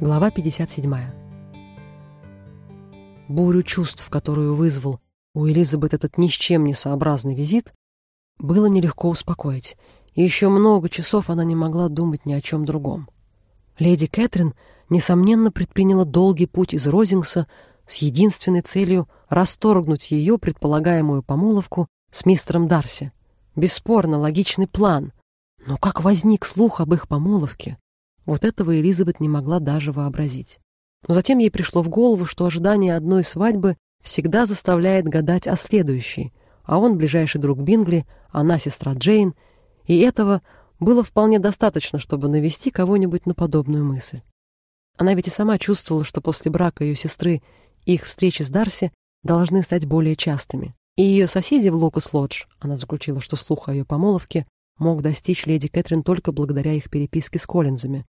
Глава 57. Бурю чувств, которую вызвал у Элизабет этот ни с чем не сообразный визит, было нелегко успокоить, и еще много часов она не могла думать ни о чем другом. Леди Кэтрин, несомненно, предприняла долгий путь из Розингса с единственной целью расторгнуть ее предполагаемую помолвку с мистером Дарси. Бесспорно, логичный план. Но как возник слух об их помолвке? Вот этого Элизабет не могла даже вообразить. Но затем ей пришло в голову, что ожидание одной свадьбы всегда заставляет гадать о следующей, а он ближайший друг Бингли, она сестра Джейн, и этого было вполне достаточно, чтобы навести кого-нибудь на подобную мысль. Она ведь и сама чувствовала, что после брака ее сестры их встречи с Дарси должны стать более частыми. И ее соседи в Локус-Лодж, она заключила, что слух о ее помолвке мог достичь леди Кэтрин только благодаря их переписке с Коллинзами,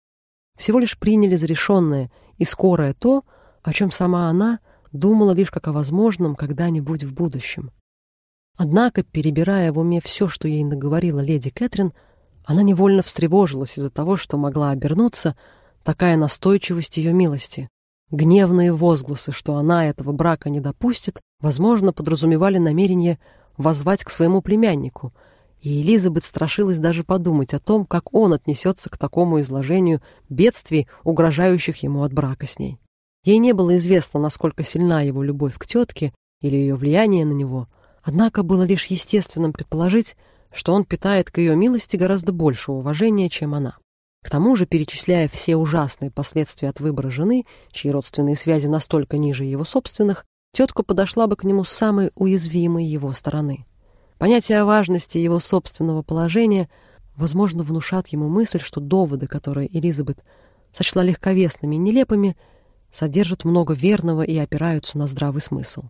всего лишь приняли за решенное и скорое то, о чем сама она думала лишь как о возможном когда-нибудь в будущем. Однако, перебирая в уме все, что ей наговорила леди Кэтрин, она невольно встревожилась из-за того, что могла обернуться такая настойчивость ее милости. Гневные возгласы, что она этого брака не допустит, возможно, подразумевали намерение воззвать к своему племяннику — и Элизабет страшилась даже подумать о том, как он отнесется к такому изложению бедствий, угрожающих ему от брака с ней. Ей не было известно, насколько сильна его любовь к тетке или ее влияние на него, однако было лишь естественным предположить, что он питает к ее милости гораздо больше уважения, чем она. К тому же, перечисляя все ужасные последствия от выбора жены, чьи родственные связи настолько ниже его собственных, тетка подошла бы к нему с самой уязвимой его стороны. Понятие о важности его собственного положения, возможно, внушат ему мысль, что доводы, которые Элизабет сочла легковесными и нелепыми, содержат много верного и опираются на здравый смысл.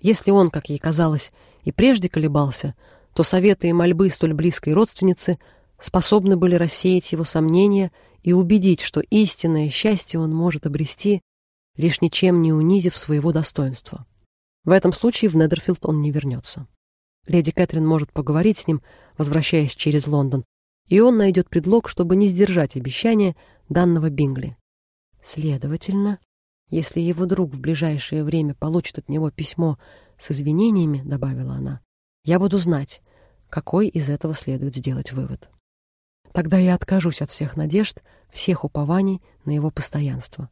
Если он, как ей казалось, и прежде колебался, то советы и мольбы столь близкой родственницы способны были рассеять его сомнения и убедить, что истинное счастье он может обрести, лишь ничем не унизив своего достоинства. В этом случае в Недерфилд он не вернется. Леди Кэтрин может поговорить с ним, возвращаясь через Лондон, и он найдет предлог, чтобы не сдержать обещания данного Бингли. Следовательно, если его друг в ближайшее время получит от него письмо с извинениями, добавила она, я буду знать, какой из этого следует сделать вывод. Тогда я откажусь от всех надежд, всех упований на его постоянство.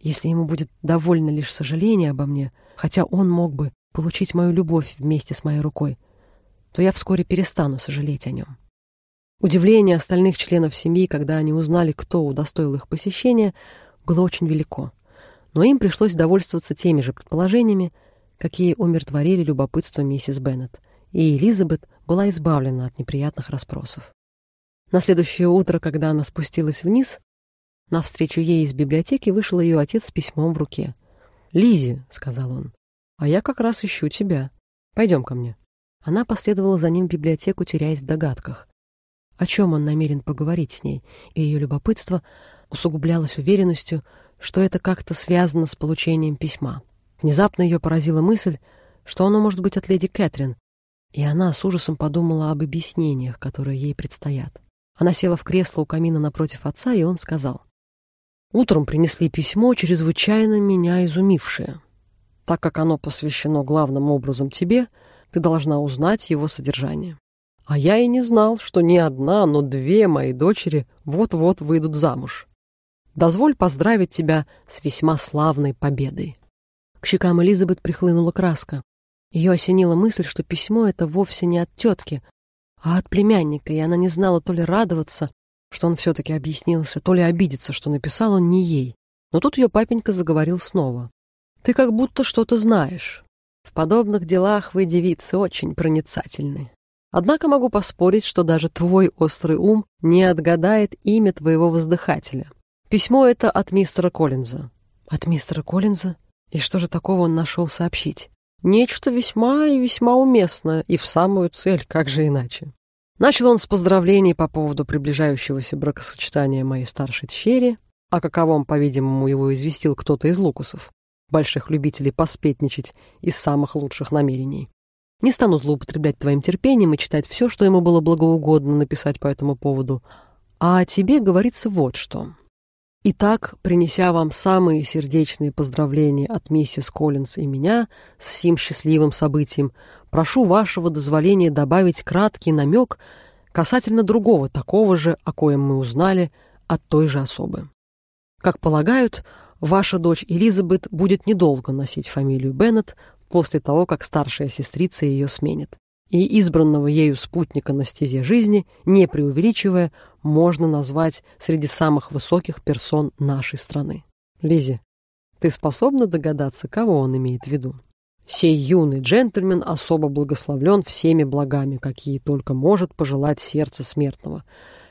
Если ему будет довольно лишь сожаление обо мне, хотя он мог бы получить мою любовь вместе с моей рукой, то я вскоре перестану сожалеть о нем. Удивление остальных членов семьи, когда они узнали, кто удостоил их посещения, было очень велико. Но им пришлось довольствоваться теми же предположениями, какие умиротворили любопытство миссис Беннет, и Элизабет была избавлена от неприятных расспросов. На следующее утро, когда она спустилась вниз, навстречу ей из библиотеки вышел ее отец с письмом в руке. «Лизи», — сказал он, — «а я как раз ищу тебя. Пойдем ко мне». Она последовала за ним в библиотеку, теряясь в догадках. О чем он намерен поговорить с ней, и ее любопытство усугублялось уверенностью, что это как-то связано с получением письма. Внезапно ее поразила мысль, что оно может быть от леди Кэтрин, и она с ужасом подумала об объяснениях, которые ей предстоят. Она села в кресло у камина напротив отца, и он сказал. «Утром принесли письмо, чрезвычайно меня изумившее. Так как оно посвящено главным образом тебе, — ты должна узнать его содержание. А я и не знал, что не одна, но две мои дочери вот-вот выйдут замуж. Дозволь поздравить тебя с весьма славной победой. К щекам Элизабет прихлынула краска. Ее осенила мысль, что письмо это вовсе не от тетки, а от племянника, и она не знала то ли радоваться, что он все-таки объяснился, то ли обидеться, что написал он не ей. Но тут ее папенька заговорил снова. «Ты как будто что-то знаешь. В подобных делах вы, девицы, очень проницательны. Однако могу поспорить, что даже твой острый ум не отгадает имя твоего воздыхателя. Письмо это от мистера Коллинза. От мистера Коллинза? И что же такого он нашел сообщить? Нечто весьма и весьма уместное, и в самую цель, как же иначе. Начал он с поздравлений по поводу приближающегося бракосочетания моей старшей дщери, о каковом, по-видимому, его известил кто-то из Лукусов больших любителей посплетничать из самых лучших намерений. Не стану злоупотреблять твоим терпением и читать все, что ему было благоугодно написать по этому поводу. А о тебе говорится вот что. Итак, принеся вам самые сердечные поздравления от миссис Коллинз и меня с сим счастливым событием, прошу вашего дозволения добавить краткий намек касательно другого, такого же, о коем мы узнали от той же особы. Как полагают, ваша дочь Элизабет будет недолго носить фамилию Беннет после того, как старшая сестрица ее сменит и избранного ею спутника на стезе жизни, не преувеличивая, можно назвать среди самых высоких персон нашей страны. Лизи, ты способна догадаться, кого он имеет в виду? Сей юный джентльмен особо благословлен всеми благами, какие только может пожелать сердце смертного,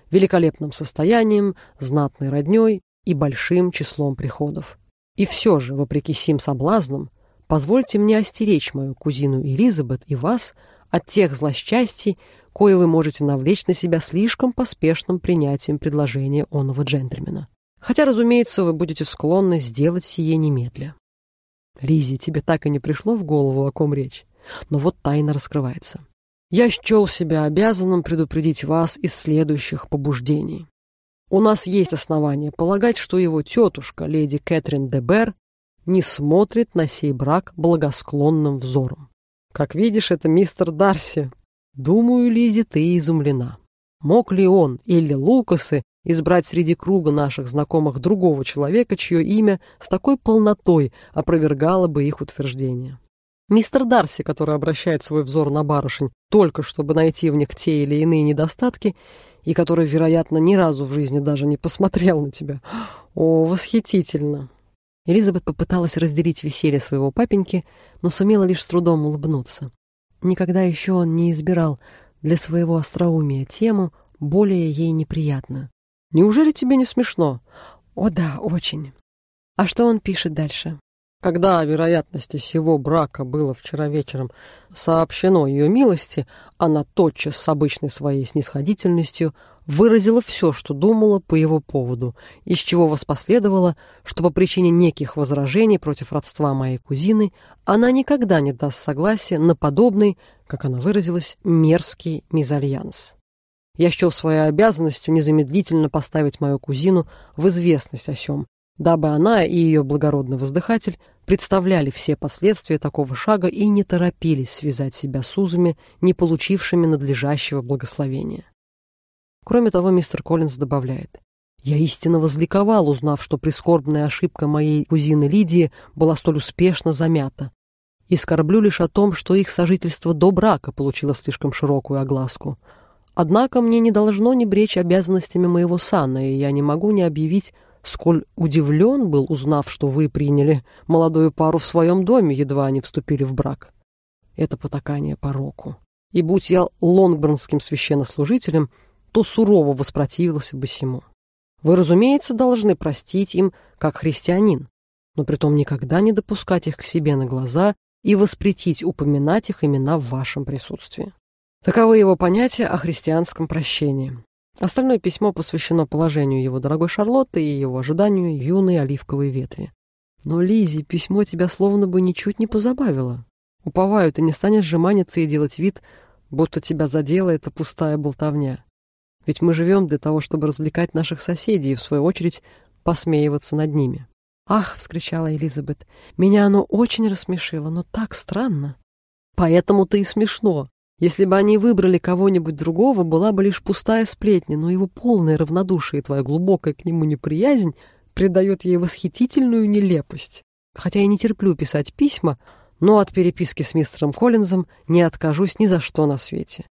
великолепным состоянием, знатной родней и большим числом приходов. И все же, вопреки сим соблазнам, позвольте мне остеречь мою кузину Элизабет и вас от тех злосчастий, кое вы можете навлечь на себя слишком поспешным принятием предложения оного джентльмена. Хотя, разумеется, вы будете склонны сделать сие немедля. Лизи, тебе так и не пришло в голову, о ком речь? Но вот тайна раскрывается. Я счел себя обязанным предупредить вас из следующих побуждений. У нас есть основания полагать, что его тетушка, леди Кэтрин де Бер, не смотрит на сей брак благосклонным взором. Как видишь, это мистер Дарси. Думаю, Лизи, ты изумлена. Мог ли он или Лукасы избрать среди круга наших знакомых другого человека, чье имя с такой полнотой опровергало бы их утверждение? Мистер Дарси, который обращает свой взор на барышень только чтобы найти в них те или иные недостатки, и который, вероятно, ни разу в жизни даже не посмотрел на тебя. О, восхитительно! Элизабет попыталась разделить веселье своего папеньки, но сумела лишь с трудом улыбнуться. Никогда еще он не избирал для своего остроумия тему, более ей неприятную. «Неужели тебе не смешно?» «О да, очень». «А что он пишет дальше?» Когда о вероятности сего брака было вчера вечером сообщено ее милости, она тотчас с обычной своей снисходительностью выразила все, что думала по его поводу, из чего воспоследовало, что по причине неких возражений против родства моей кузины она никогда не даст согласия на подобный, как она выразилась, мерзкий мезальянс. Я счел своей обязанностью незамедлительно поставить мою кузину в известность о сем, дабы она и ее благородный воздыхатель представляли все последствия такого шага и не торопились связать себя с узами, не получившими надлежащего благословения. Кроме того, мистер Коллинз добавляет, «Я истинно возликовал, узнав, что прискорбная ошибка моей кузины Лидии была столь успешно замята, и скорблю лишь о том, что их сожительство до брака получило слишком широкую огласку. Однако мне не должно не бречь обязанностями моего сана, и я не могу не объявить, сколь удивлен был, узнав, что вы приняли молодую пару в своем доме, едва они вступили в брак. Это потакание пороку. И будь я лонгборнским священнослужителем, то сурово воспротивился бы сему. Вы, разумеется, должны простить им как христианин, но притом никогда не допускать их к себе на глаза и воспретить упоминать их имена в вашем присутствии. Таковы его понятия о христианском прощении. Остальное письмо посвящено положению его дорогой Шарлотты и его ожиданию юной оливковой ветви. Но, Лизи, письмо тебя словно бы ничуть не позабавило. Уповаю, ты не станешь жеманиться и делать вид, будто тебя задела эта пустая болтовня. Ведь мы живем для того, чтобы развлекать наших соседей и, в свою очередь, посмеиваться над ними. «Ах!» — вскричала Элизабет. «Меня оно очень рассмешило, но так странно». «Поэтому-то и смешно. Если бы они выбрали кого-нибудь другого, была бы лишь пустая сплетня, но его полное равнодушие и твоя глубокая к нему неприязнь придает ей восхитительную нелепость. Хотя я не терплю писать письма, но от переписки с мистером Коллинзом не откажусь ни за что на свете.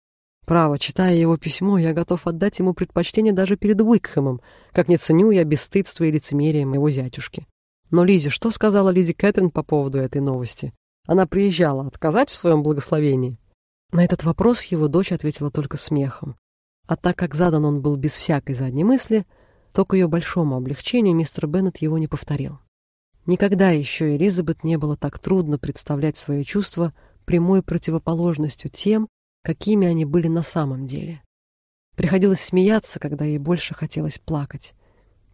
Право, читая его письмо, я готов отдать ему предпочтение даже перед Уикхэмом, как не ценю я бесстыдство и лицемерие моего зятюшки. Но Лизе, что сказала леди Кэтрин по поводу этой новости? Она приезжала отказать в своем благословении? На этот вопрос его дочь ответила только смехом. А так как задан он был без всякой задней мысли, то к ее большому облегчению мистер Беннет его не повторил. Никогда еще Элизабет не было так трудно представлять свои чувства прямой противоположностью тем, какими они были на самом деле. Приходилось смеяться, когда ей больше хотелось плакать.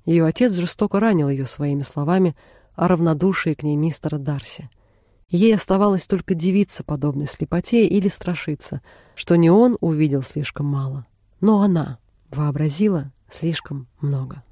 Ее отец жестоко ранил ее своими словами о равнодушии к ней мистера Дарси. Ей оставалось только дивиться подобной слепоте или страшиться, что не он увидел слишком мало, но она вообразила слишком много.